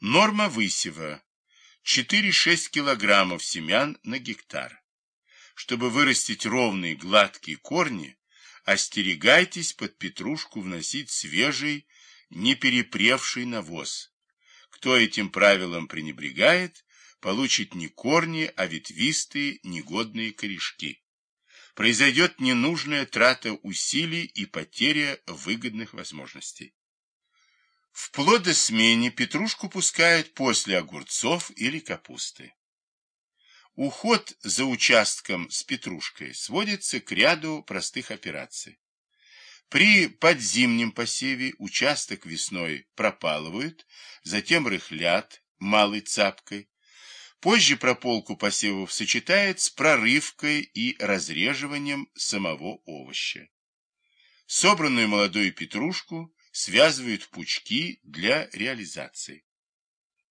Норма высева 4-6 килограммов семян на гектар. Чтобы вырастить ровные гладкие корни, остерегайтесь под петрушку вносить свежий, не перепревший навоз. Кто этим правилом пренебрегает, получит не корни, а ветвистые негодные корешки. Произойдет ненужная трата усилий и потеря выгодных возможностей. В плодосмене петрушку пускают после огурцов или капусты. Уход за участком с петрушкой сводится к ряду простых операций. При подзимнем посеве участок весной пропалывают, затем рыхлят малой цапкой. Позже прополку посевов сочетает с прорывкой и разреживанием самого овоща. Собранную молодую петрушку связывают пучки для реализации.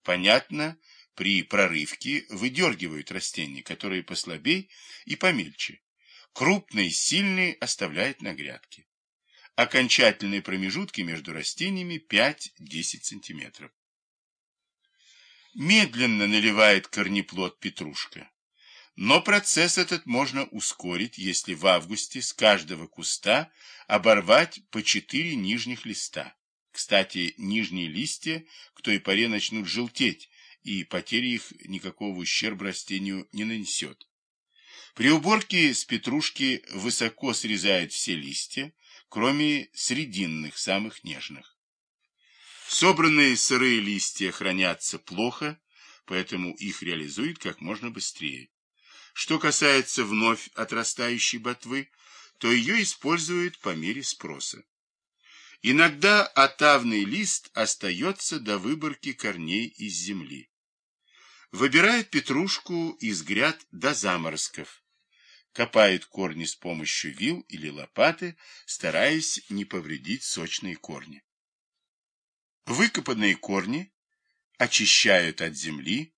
Понятно, при прорывке выдергивают растения, которые послабей и помельче. Крупные, сильные оставляют на грядке. Окончательные промежутки между растениями 5-10 см. Медленно наливает корнеплод петрушка. Но процесс этот можно ускорить, если в августе с каждого куста оборвать по четыре нижних листа. Кстати, нижние листья к той поре начнут желтеть, и потеря их никакого ущерба растению не нанесет. При уборке с петрушки высоко срезают все листья, кроме срединных, самых нежных. Собранные сырые листья хранятся плохо, поэтому их реализуют как можно быстрее. Что касается вновь отрастающей ботвы, то ее используют по мере спроса. Иногда отавный лист остается до выборки корней из земли. Выбирают петрушку из гряд до заморозков. Копают корни с помощью вил или лопаты, стараясь не повредить сочные корни. Выкопанные корни очищают от земли,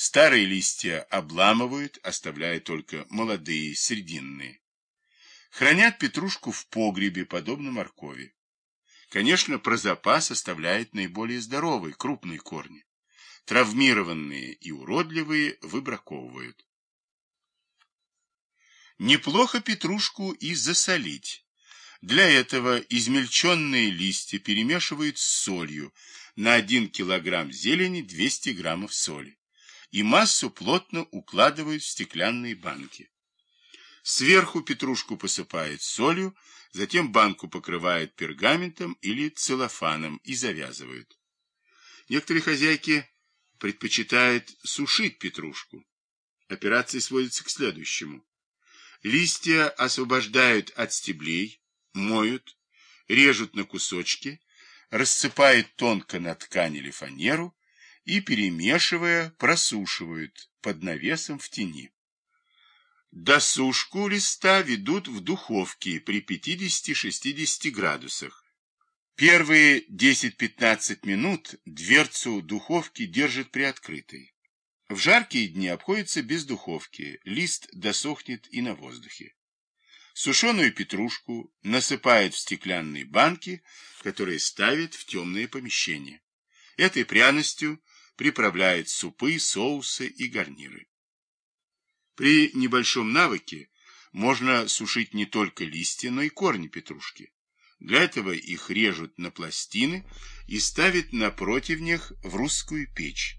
Старые листья обламывают, оставляя только молодые, срединные. Хранят петрушку в погребе, подобно моркови. Конечно, про запас оставляет наиболее здоровые, крупные корни. Травмированные и уродливые выбраковывают. Неплохо петрушку и засолить. Для этого измельченные листья перемешивают с солью. На 1 килограмм зелени 200 граммов соли и массу плотно укладывают в стеклянные банки. Сверху петрушку посыпают солью, затем банку покрывают пергаментом или целлофаном и завязывают. Некоторые хозяйки предпочитают сушить петрушку. Операция сводится к следующему. Листья освобождают от стеблей, моют, режут на кусочки, рассыпают тонко на ткань или фанеру, и, перемешивая, просушивают под навесом в тени. Досушку листа ведут в духовке при 50-60 градусах. Первые 10-15 минут дверцу духовки держат приоткрытой. В жаркие дни обходится без духовки, лист досохнет и на воздухе. Сушеную петрушку насыпают в стеклянные банки, которые ставят в темные помещения. Этой пряностью приправляет супы, соусы и гарниры. При небольшом навыке можно сушить не только листья, но и корни петрушки. Для этого их режут на пластины и ставят на противнях в русскую печь.